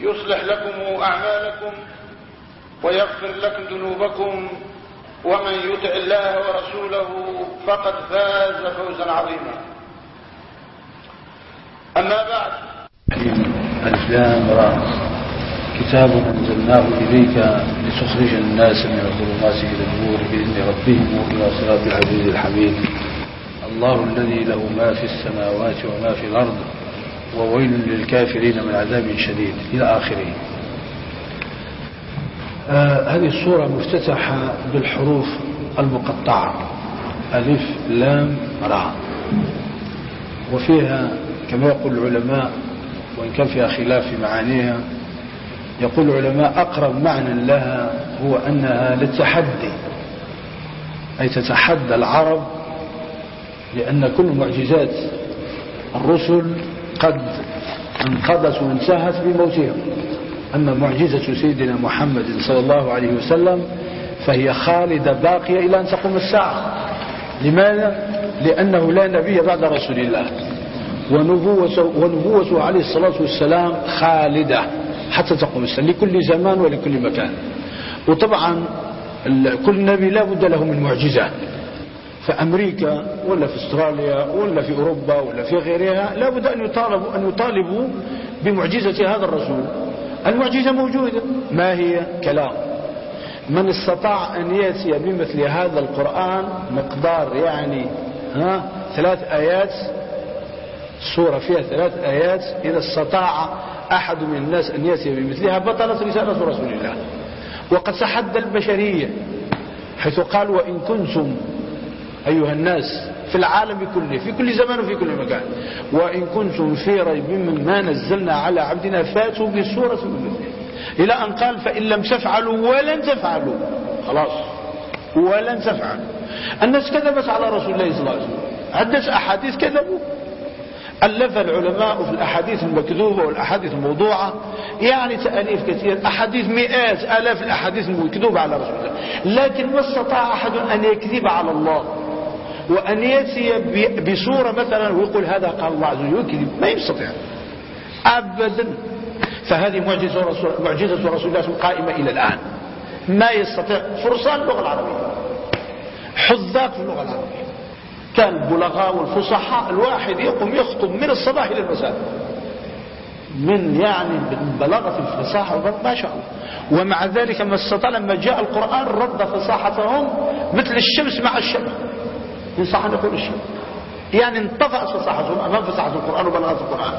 يصلح لكم أعمالكم ويغفر لكم ذنوبكم ومن يطع الله ورسوله فقد فاز فوزا عظيما. أما بعد. الإسلام كتاب أنزلناه إليك لتخرج الناس من الظلمات إلى النور بإذن ربهم إلى صراط العزيز الحميد. الله الذي له ما في السماوات وما في الأرض. وويل للكافرين من عذاب شديد إلى آخره. آه هذه الصورة مفتتحة بالحروف المقطعة. ألف لام را. وفيها كما يقول العلماء وإن كان فيها خلاف في معانيها يقول العلماء أقرب معنى لها هو أنها للتحدي. أي تتحدى العرب لأن كل معجزات الرسل قد انقضت وانتهت بموتهم أما معجزة سيدنا محمد صلى الله عليه وسلم فهي خالدة باقية إلى أن تقوم الساعة. لماذا؟ لأنه لا نبي بعد رسول الله. ونبوته, ونبوته عليه الصلاة والسلام خالدة حتى تقوم الساعة لكل زمان ولكل مكان. وطبعا كل نبي لا بد له من معجزة. في أمريكا ولا في أستراليا ولا في أوروبا ولا في غيرها لا بد أن يطالبوا, أن يطالبوا بمعجزة هذا الرسول. المعجزة موجودة. ما هي؟ كلام. من استطاع أن يأتي بمثل هذا القرآن مقدار يعني ها ثلاث آيات سورة فيها ثلاث آيات إذا استطاع أحد من الناس أن يأتي بمثلها بطلت رسالة رسول الله. وقد تحدى البشرية حيث قال وإن كنتم أيها الناس في العالم كله في كل زمان وفي كل مكان. وإن كنتم في ريب مما نزلنا على عبدنا فاتوا بسورة من إلى أن قال فإن لم تفعلوا ولن تفعلوا. خلاص. ولن تفعلوا. الناس كذبت على رسول الله صلى الله عليه وسلم. عدة أحاديث كذبوا. ألف العلماء في الأحاديث المكذوبة والأحاديث الموضوعة. يعني تأليف كثير. أحاديث مئات آلاف الأحاديث المكذوبة على رسول الله. لكن ما استطاع أحد أن يكذب على الله. وأن يأتي بصورة مثلا ويقول هذا قال الله عز وجل يكذب ما يستطيع. أبدا. فهذه معجزة رسول, معجزة رسول الله قائمة إلى الآن. ما يستطيع. فرسان اللغة العربية. حذاق في اللغة العربية. كان البلغاء والفصحاء الواحد يقوم يخطب من الصباح إلى المساء. من يعني بلاغة الفصاحة ما شاء الله. ومع ذلك ما استطاع لما جاء القرآن رد فصاحتهم مثل الشمس مع الشمس. أن يقول الشمس يعني انطفأت فصاحتهم أمام فصاحة القرآن وبلاغة القرآن.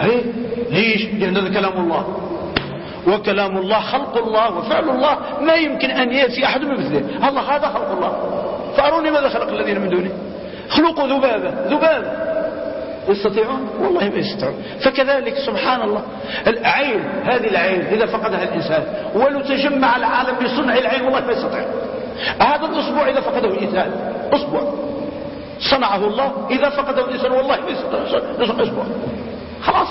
أي؟ ليش؟ لأن هذا كلام الله. وكلام الله خلق الله وفعل الله. ما يمكن أن يأتي أحد بمثله. الله هذا خلق الله. فأروني ماذا خلق الذين من دونه خلقوا ذبابة. ذبابة. يستطيعون؟ والله ما يستطيعون. فكذلك سبحان الله العين هذه العين إذا فقدها الإنسان ولو تجمع العالم بصنع العين والله ما يستطيع. هذا الأسبوع إذا فقده الإنسان. أسبوع. صنعه الله إذا فقده الإنسان. والله يستطيع أسبوع. خلاص.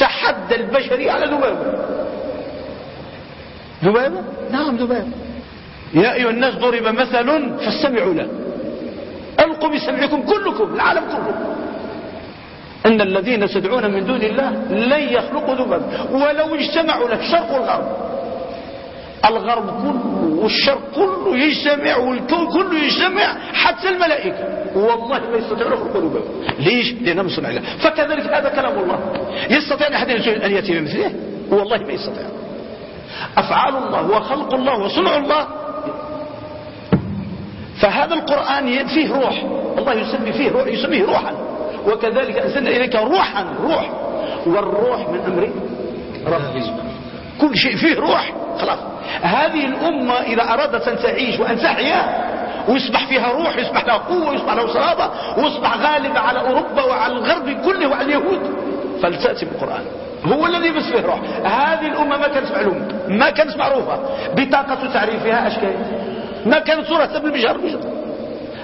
تحدى البشري على ذبابة. ذبابة؟ نعم ذبابة. يا أيها الناس ضرب مثل فاستمعوا له. ألقوا بسمعكم كلكم العالم كله. أن الذين تدعون من دون الله لن يخلقوا ذبابا ولو اجتمعوا له الشرق والغرب الغرب كله. والشرق كله يجتمع والكون كله يجتمع حتى الملائكة. والله ما يستطيعون يخلقوا ذبابا ليش؟ لأنهم صنع الله. فكذلك هذا كلام الله. يستطيع أحد أن يأتي بمثله؟ والله ما يستطيع. أفعال الله وخلق الله وصنع الله. فهذا القرآن فيه روح. الله يسمي فيه روح يسميه روحا. وكذلك أنزلنا إليك روحا. روح. والروح من أمر ربي. كل شيء فيه روح. خلاص. هذه الأمة إذا أرادت أن تعيش وأن تحيا ويصبح فيها روح يصبح لها قوة ويصبح لها صلابة ويصبح غالبة على أوروبا وعلى الغرب كله وعلى اليهود. فلتأتي بالقرآن. هو الذي فيه روح. هذه الأمة ما كانت معلومة ما كانت معروفة. بطاقة تعريفها أشكال. ما كانت صورة بالمجهر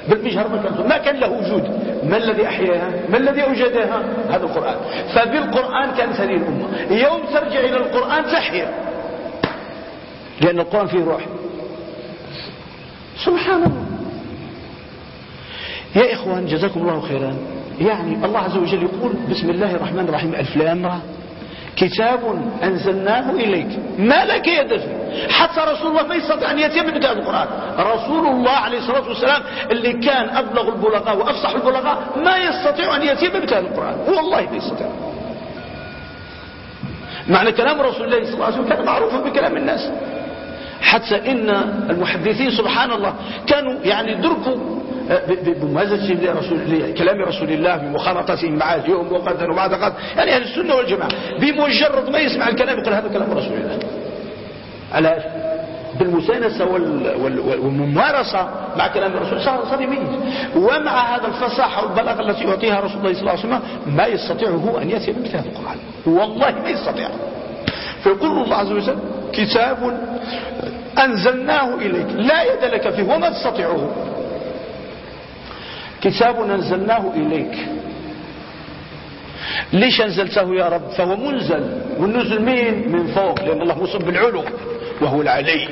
بالمجهر ما كان ما كان له وجود. ما الذي أحياها؟ ما الذي أوجدها؟ هذا القرآن. فبالقرآن كانت هذه الأمة. يوم ترجع إلى القرآن تحيا. لأن القرآن فيه روح. سبحان الله. يا إخوان جزاكم الله خيرا. يعني الله عز وجل يقول بسم الله الرحمن الرحيم ألف لام كتاب أنزلناه إليك. ما لك يد حتى رسول الله ما يستطيع أن يتم بهذا القرآن. رسول الله عليه الصلاة والسلام اللي كان أبلغ البلغاء وأفصح البلغاء ما يستطيع أن يتم بهذا القرآن. والله ما يستطيع. معنى كلام رسول الله صلى الله عليه وسلم كان معروفا بكلام الناس. حتى إن المحدثين سبحان الله كانوا يعني دركوا بممازجه لرسول كلام رسول الله بمخالطته مع اليوم وقدر وبعد قد يعني أهل السنة والجماعة بمجرد ما يسمع الكلام يقول هذا كلام رسول الله. علاش بالمسانسة والممارسة مع كلام الرسول صار يميز ومع هذا الفصاحة والبلاغة التي يعطيها رسول الله صلى الله عليه وسلم ما يستطيع هو أن يأتي بمثل هذا القرآن. والله ما يستطيع. فيقول الله عز وجل كتاب أنزلناه إليك. لا يد لك فيه وما تستطيعه. كتاب أنزلناه إليك. ليش أنزلته يا رب؟ فهو منزل. والنزل مين؟ من فوق لأن الله مصب بالعلو وهو العلي.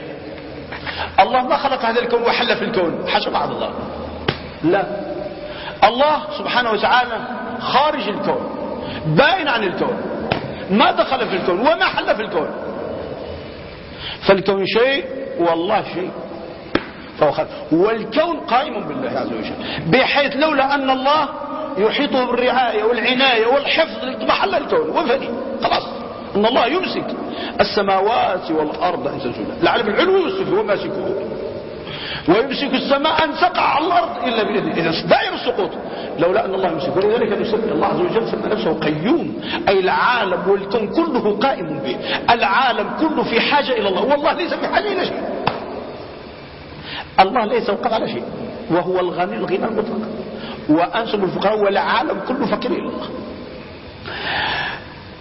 الله ما خلق هذا الكون وحل في الكون. حاشا بعض الله. لا. الله سبحانه وتعالى خارج الكون باين عن الكون. ما دخل في الكون وما حل في الكون. فالكون شيء والله شيء. فهو والكون قائم بالله عز وجل. بحيث لولا أن الله يحيطه بالرعاية والعناية والحفظ لتمحل الكون. وفني خلاص. أن الله يمسك السماوات والأرض ان تزولا العالم العلوي والسفلي وماسكه ويمسك السماء أن تقع على الأرض إلا بإذنه. اذا دائر السقوط. لولا أن الله يمسك ولذلك يسمي الله عز وجل سمى نفسه قيوم. أي العالم والكون كله قائم به. العالم كله في حاجة إلى الله. والله ليس في حاجة إلى شيء. الله ليس وقف على شيء. وهو الغني الغنى المطلق. وأنتم الفقراء والعالم كله فقير إلى الله.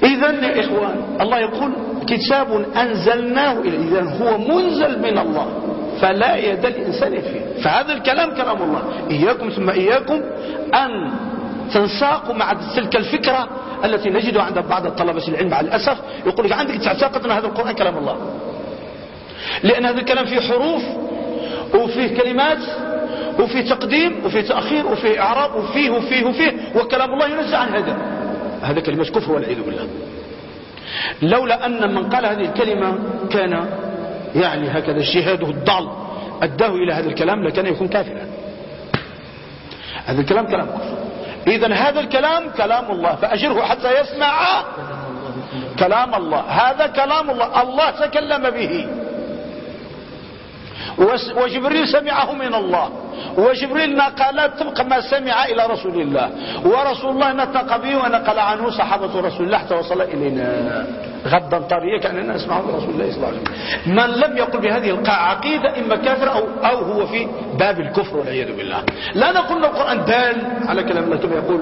إذا يا إخوان الله يقول كتاب أنزلناه إليه. إذا هو منزل من الله. فلا يد الإنسان فيه. فهذا الكلام كلام الله. إياكم ثم إياكم أن تنساقوا مع تلك الفكرة التي نجدها عند بعض الطلبة العلم مع الأسف. يقول لك عندك تعتقد أن هذا القرآن كلام الله. لأن هذا الكلام فيه حروف وفيه كلمات وفيه تقديم وفيه تأخير وفيه إعراب وفيه وفيه وفيه وكلام الله ينزع عن هذا. هذا كلمة كفر والعياذ بالله. لولا أن من قال هذه الكلمة كان يعني هكذا اجتهاده الضال. أداه إلى هذا الكلام لكان يكون كافرا. هذا الكلام كلام كفر. إذا هذا الكلام كلام الله. فأجره حتى يسمع كلام الله. هذا كلام الله. الله تكلم به. وجبريل سمعه من الله. وجبريل نقل طبق ما سمع إلى رسول الله. ورسول الله نطق به ونقل عنه صحابة رسول الله حتى وصل إلينا. غدا طريا كأننا نسمعه من رسول الله صلى الله عليه وسلم. من لم يقل بهذه العقيدة إما كافر أو, أو هو في باب الكفر والعياذ بالله. لا نقول القرآن دال على كلام الله كما يقول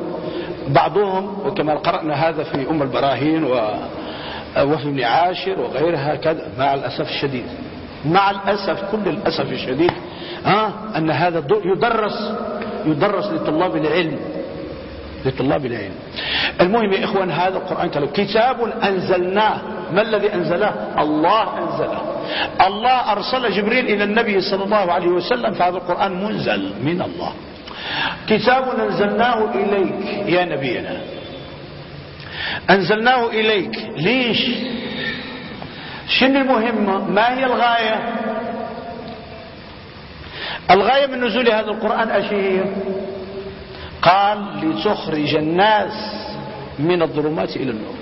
بعضهم وكما قرأنا هذا في أم البراهين و وفي ابن عاشر وغيرها كذا. مع الأسف الشديد. مع الأسف كل الأسف الشديد ها؟ أن هذا يدرس يدرس لطلاب العلم لطلاب العلم. المهم يا إخوان هذا القرآن كلام كتاب أنزلناه. ما الذي أنزله الله أنزله. الله أرسل جبريل إلى النبي صلى الله عليه وسلم فهذا القرآن منزل من الله. كتاب أنزلناه إليك يا نبينا. أنزلناه إليك. ليش؟ شنو المهمة ما هي الغاية؟ الغاية من نزول هذا القرآن أشياء قال لتخرج الناس من الظلمات إلى النور.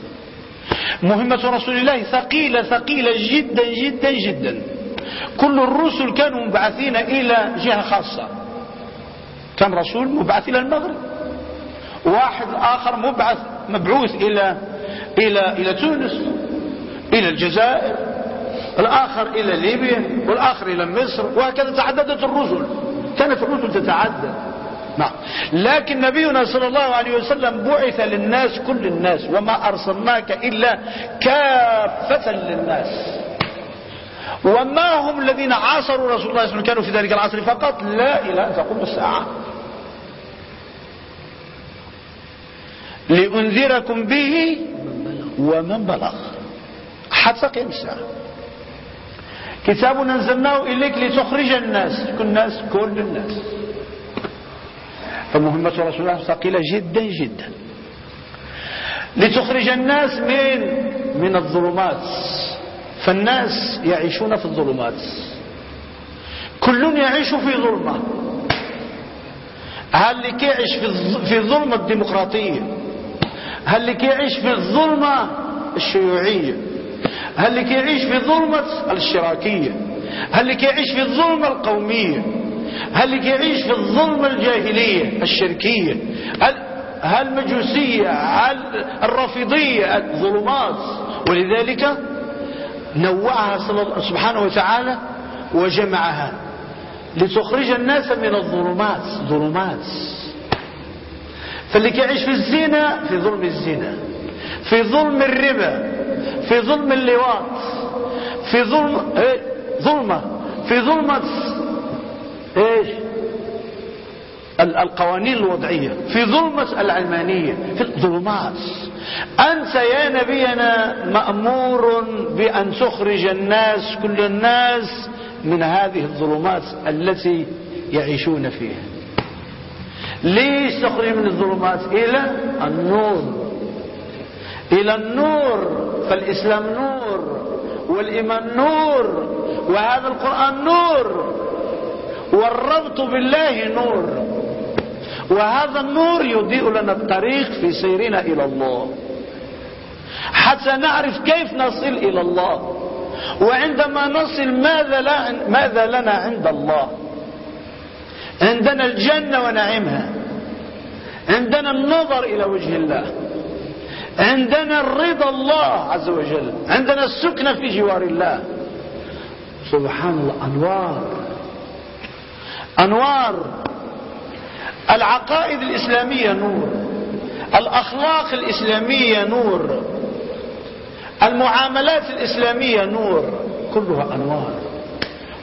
مهمة رسول الله ثقيلة ثقيلة جدا جدا جدا. كل الرسل كانوا مبعثين إلى جهة خاصة. كان رسول مبعث إلى المغرب؟ واحد آخر مبعث مبعوث إلى إلى إلى تونس إلى الجزائر الآخر إلى ليبيا والآخر إلى مصر وهكذا تعددت الرسل. كانت الرسل تتعدد نعم. لكن نبينا صلى الله عليه وسلم بعث للناس كل الناس وما أرسلناك إلا كافة للناس. وما هم الذين عاصروا رسول الله صلى الله عليه وسلم كانوا في ذلك العصر فقط؟ لا إلى أن تقوم الساعة. لأنذركم به ومن بلغ. حتى قيام الساعة. كتاب أنزلناه إليك لتخرج الناس كل الناس كل الناس. فمهمة رسول الله ثقيلة جدا جدا. لتخرج الناس من من الظلمات. فالناس يعيشون في الظلمات. كل يعيش في ظلمة. هل اللي كيعيش في الظلمة الديمقراطية؟ هل اللي كيعيش في الظلمة الشيوعية؟ هل اللي كيعيش في ظلمة الاشتراكية؟ هل اللي كيعيش في الظلمة القومية؟ هل اللي كيعيش في الظلمة الجاهلية الشركية؟ هل هل المجوسية هل الرافضية؟ الظلمات. ولذلك نوعها سبحانه وتعالى وجمعها لتخرج الناس من الظلمات. ظلمات. فاللي كيعيش في الزنا في ظلم الزنا. في ظلم الربا في ظلم اللواط في ظلم إيه؟ ظلمة في ظلمة إيش؟ القوانين الوضعية في ظلمة العلمانية في الظلمات أنت يا نبينا مأمور بأن تخرج الناس كل الناس من هذه الظلمات التي يعيشون فيها. ليش تخرج من الظلمات؟ إلى النور إلى النور فالإسلام نور والإيمان نور وهذا القرآن نور والربط بالله نور. وهذا النور يضيء لنا الطريق في سيرنا إلى الله. حتى نعرف كيف نصل إلى الله. وعندما نصل ماذا, لا ماذا لنا عند الله؟ عندنا الجنة ونعيمها. عندنا النظر إلى وجه الله. عندنا الرضا الله عز وجل. عندنا السكنة في جوار الله. سبحان الله أنوار. أنوار. العقائد الإسلامية نور. الأخلاق الإسلامية نور. المعاملات الإسلامية نور. كلها أنوار.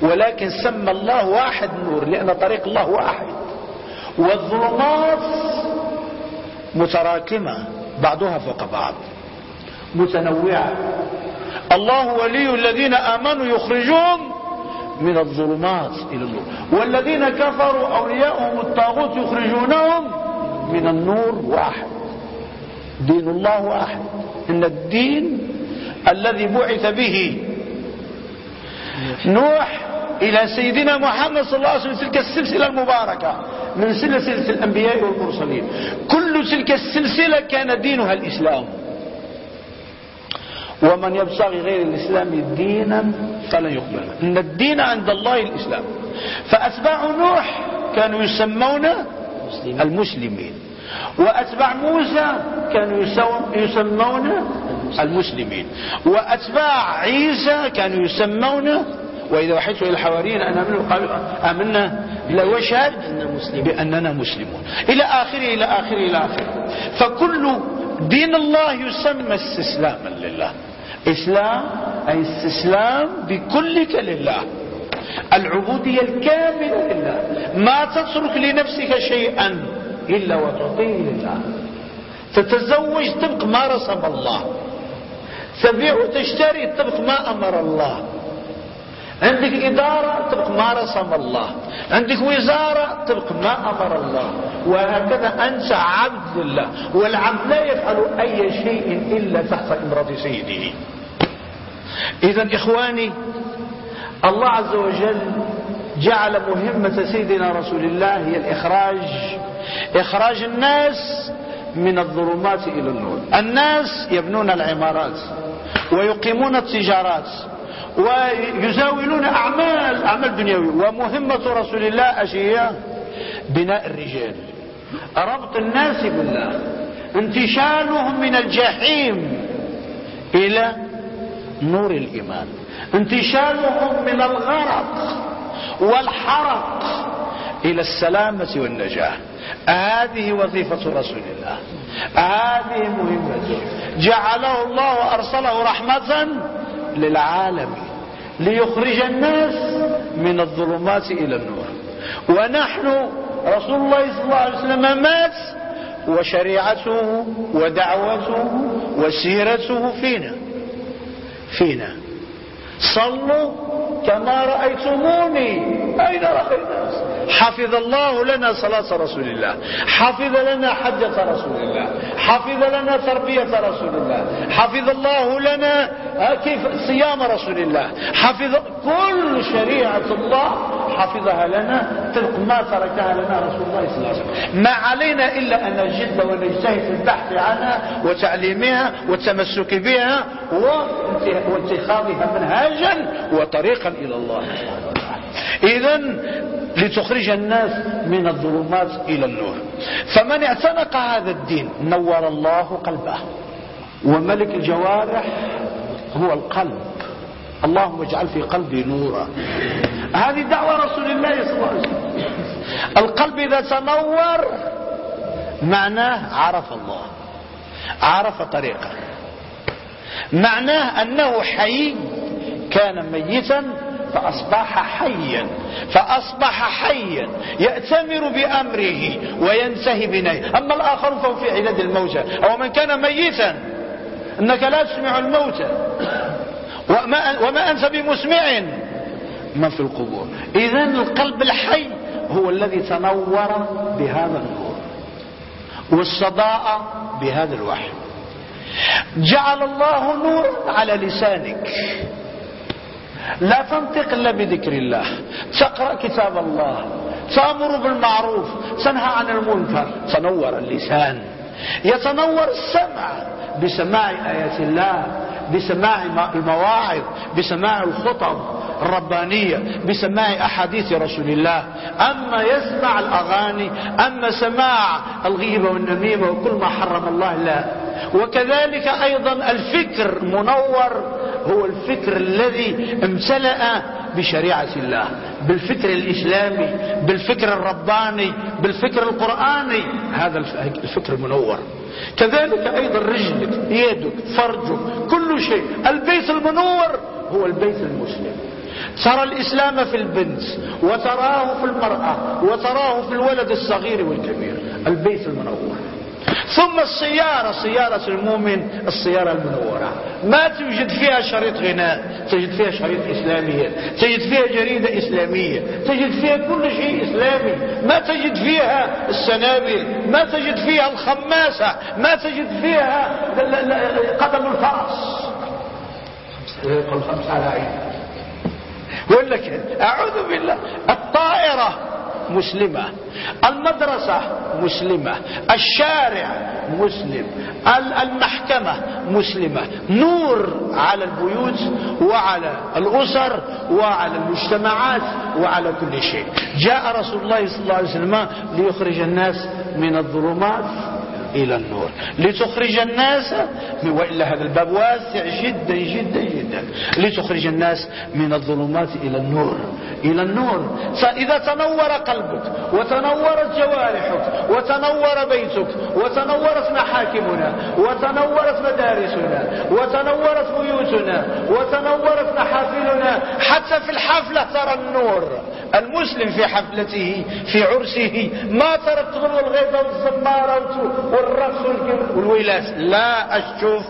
ولكن سمى الله واحد نور لأن طريق الله واحد. والظلمات متراكمة. بعضها فوق بعض. متنوعة. الله ولي الذين آمنوا يخرجون من الظلمات إلى النور. والذين كفروا أولياءهم الطاغوت يخرجونهم من النور واحد. دين الله واحد. إن الدين الذي بعث به نوح إلى سيدنا محمد صلى الله عليه وسلم تلك السلسلة المباركة من سلسلة الأنبياء والمرسلين. كل تلك السلسلة كان دينها الإسلام. ومن يبتغي غير الإسلام دينا فلن يقبل. إن الدين عند الله الإسلام. فأتباع نوح كانوا يسمون المسلمين. وأتباع موسى كانوا يسمون المسلمين. وأتباع عيسى كانوا يسمون وإذا وحيت إلى الحواريين أن آمنوا قالوا آمنا لا وشهد بأننا مسلمون. إلى آخره إلى آخره إلى آخره. فكل دين الله يسمى استسلاما لله. إسلام أي استسلام بكلك لله. العبودية الكاملة لله. ما تترك لنفسك شيئا إلا وتعطيه لله. تتزوج طبق ما رسم الله. تبيع وتشتري طبق ما أمر الله. عندك إدارة طبق ما رسم الله. عندك وزارة طبق ما أمر الله. وهكذا أنت عبد لله والعبد لا يفعل أي شيء إلا تحت إمرة سيده. إذا إخواني الله عز وجل جعل مهمة سيدنا رسول الله هي الإخراج. إخراج الناس من الظلمات إلى النور. الناس يبنون العمارات ويقيمون التجارات. ويزاولون أعمال أعمال دنيوية. ومهمة رسول الله أشياء بناء الرجال. ربط الناس بالله. انتشالهم من الجحيم إلى نور الإيمان. انتشالهم من الغرق والحرق إلى السلامة والنجاة. هذه وظيفة رسول الله. هذه مهمته جعله الله وأرسله رحمة للعالم ليخرج الناس من الظلمات إلى النور. ونحن رسول الله صلى الله عليه وسلم مات وشريعته ودعوته وسيرته فينا. فينا. صلوا كما رأيتموني. أين رأينا حفظ الله لنا صلاة رسول الله. حفظ لنا حجة رسول الله. حفظ لنا تربية رسول الله. حفظ الله لنا كيف؟ صيام رسول الله. حفظ كل شريعة الله حفظها لنا تلك ما تركها لنا رسول الله صلى الله عليه وسلم. ما علينا إلا أن نجد ونجتهد في البحث عنها وتعليمها والتمسك بها واتخاذها منهاجا وطريقا إلى الله. إذا لتخرج الناس من الظلمات إلى النور. فمن اعتنق هذا الدين نور الله قلبه. وملك الجوارح هو القلب. اللهم اجعل في قلبي نورا. هذه دعوة رسول الله صلى الله عليه وسلم. القلب إذا تنور معناه عرف الله عرف طريقه. معناه أنه حي كان ميتا فأصبح حيا فأصبح حيا يأتمر بأمره وينتهي بنهيه. أما الآخر فهو في عدد الموتى. أو من كان ميتا إنك لا تسمع الموتى. وما, وما أنت بمسمع. من في القبور. إذا القلب الحي هو الذي تنور بهذا النور والصداء بهذا الوحي. جعل الله نورا على لسانك. لا تنطق إلا بذكر الله. تقرأ كتاب الله. تأمر بالمعروف. تنهى عن المنكر. تنور اللسان. يتنور السمع بسماع آيات الله بسماع المواعظ بسماع الخطب. الربانية بسماع أحاديث رسول الله. أما يسمع الأغاني أما سماع الغيبة والنميمة وكل ما حرم الله لا. وكذلك أيضا الفكر منور هو الفكر الذي امتلأ بشريعة الله. بالفكر الإسلامي بالفكر الرباني بالفكر القرآني. هذا الفكر المنور. كذلك أيضا رجلك يدك فرجك كل شيء. البيت المنور هو البيت المسلم. ترى الإسلام في البنت وتراه في المرأة وتراه في الولد الصغير والكبير البيت المنور. ثم السيارة سيارة المؤمن السيارة المنورة. ما توجد فيها شريط غناء تجد فيها شريط إسلامية تجد فيها جريدة إسلامية تجد فيها كل شيء إسلامي. ما تجد فيها السنابل ما تجد فيها الخماسة ما تجد فيها قدم الفرس. الخمس على عين. يقول لك أعوذ بالله الطائرة مسلمة المدرسة مسلمة الشارع مسلم المحكمة مسلمة نور على البيوت وعلى الأسر وعلى المجتمعات وعلى كل شيء. جاء رسول الله صلى الله عليه وسلم ليخرج الناس من الظلمات. إلى النور. لتخرج الناس وإلا هذا الباب واسع جدا جدا جدا. لتخرج الناس من الظلمات إلى النور. إلى النور. فإذا تنور قلبك وتنورت جوارحك وتنور بيتك وتنورت محاكمنا وتنورت مدارسنا وتنورت بيوتنا وتنورت محافلنا حتى في الحفلة ترى النور. المسلم في حفلته في عرسه ما ترى الطبل الغيظة والزمارة والرقص والويلات لا أشوف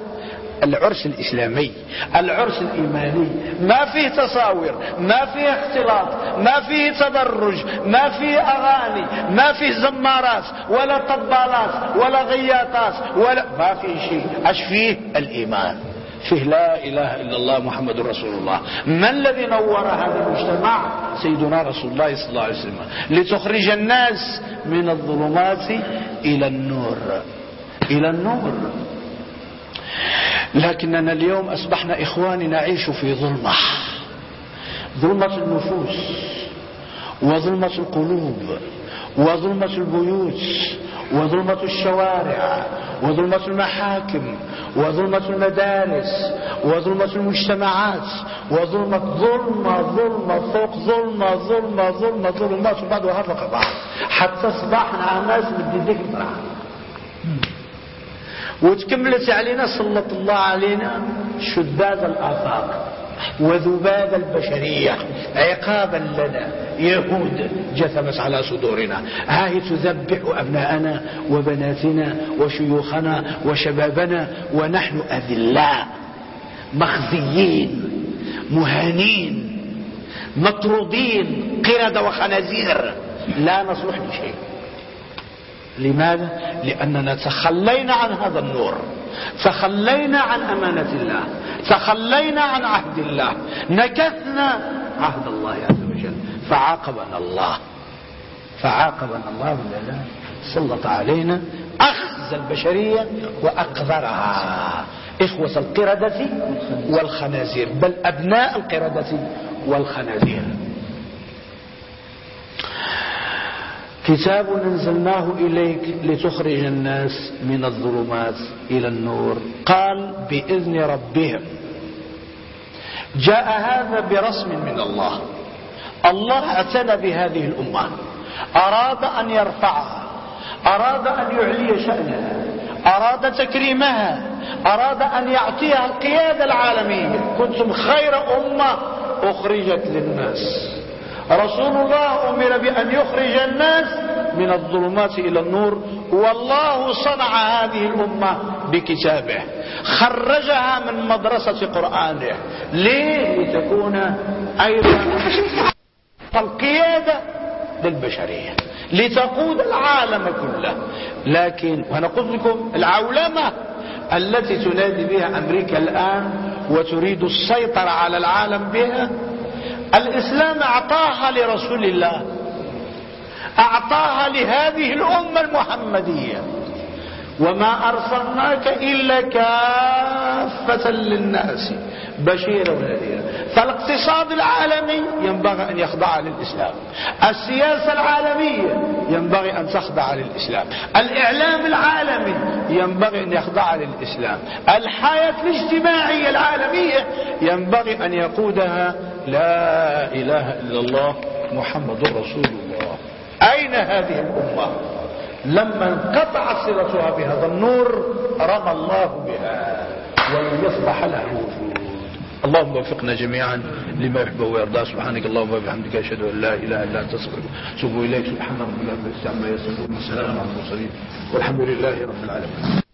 العرس الإسلامي العرس الإيماني. ما فيه تصاور ما فيه اختلاط ما فيه تدرج ما فيه أغاني ما فيه زمارات ولا طبالات ولا غياطات ولا ما فيه شيء. أش فيه؟ الإيمان. فيه لا إله إلا الله محمد رسول الله. ما الذي نور هذا المجتمع؟ سيدنا رسول الله صلى الله عليه وسلم. لتخرج الناس من الظلمات إلى النور. إلى النور. لكننا اليوم أصبحنا إخواني نعيش في ظلمة. ظلمة النفوس وظلمة القلوب وظلمة البيوت وظلمة الشوارع وظلمة المحاكم وظلمة المدارس وظلمة المجتمعات وظلمة ظلمة ظلمة فوق ظلمة ظلمة ظلمة ظلمات بعضها فوق بعض. حتى أصبحنا ناس بدي ذكر وتكملت علينا سلط الله علينا شداد الآفاق. وذباب البشرية عقابا لنا يهود جثمت على صدورنا. ها هي تذبح أبناءنا وبناتنا وشيوخنا وشبابنا ونحن أذلاء مخزيين مهانين مطرودين قردة وخنازير. لا نصلح لشيء لماذا؟ لأننا تخلينا عن هذا النور تخلينا عن أمانة الله. تخلينا عن عهد الله. نكثنا عهد الله عز وجل. فعاقبنا الله. فعاقبنا الله سلط علينا أخذ البشرية وأقذرها إخوة القردة والخنازير. بل أبناء القردة والخنازير. كتاب أنزلناه إليك لتخرج الناس من الظلمات إلى النور. قال بإذن ربهم. جاء هذا برسم من الله. الله اعتنى بهذه الأمة. أراد أن يرفعها. أراد أن يعلي شأنها. أراد تكريمها. أراد أن يعطيها القيادة العالمية كنتم خير أمة أخرجت للناس. رسول الله أمر بأن يخرج الناس من الظلمات إلى النور. والله صنع هذه الأمة بكتابه. خرجها من مدرسة قرآنه. ليه؟ لتكون أيضا القيادة للبشرية. لتقود العالم كله. لكن وأنا قلت لكم العولمة التي تنادي بها أمريكا الآن وتريد السيطرة على العالم بها الإسلام أعطاها لرسول الله أعطاها لهذه الأمة المحمدية. وما أرسلناك إلا كافة للناس بشيرا ونذيرا. فالاقتصاد العالمي ينبغي أن يخضع للإسلام. السياسة العالمية ينبغي أن تخضع للإسلام. الإعلام العالمي ينبغي أن يخضع للإسلام. الحياة الاجتماعية العالمية ينبغي أن يقودها لا إله إلا الله محمد رسول الله. أين هذه الأمة؟ لما انقطعت صلتها بهذا النور رمى الله بها ولم يصبح لها وجود. اللهم وفقنا جميعا لما يحب ويرضى. سبحانك اللهم وبحمدك أشهد أن لا إله إلا أنت أستغفرك إليك. سبحان ربك رب عما يصفون وسلام على المرسلين والحمد لله رب العالمين.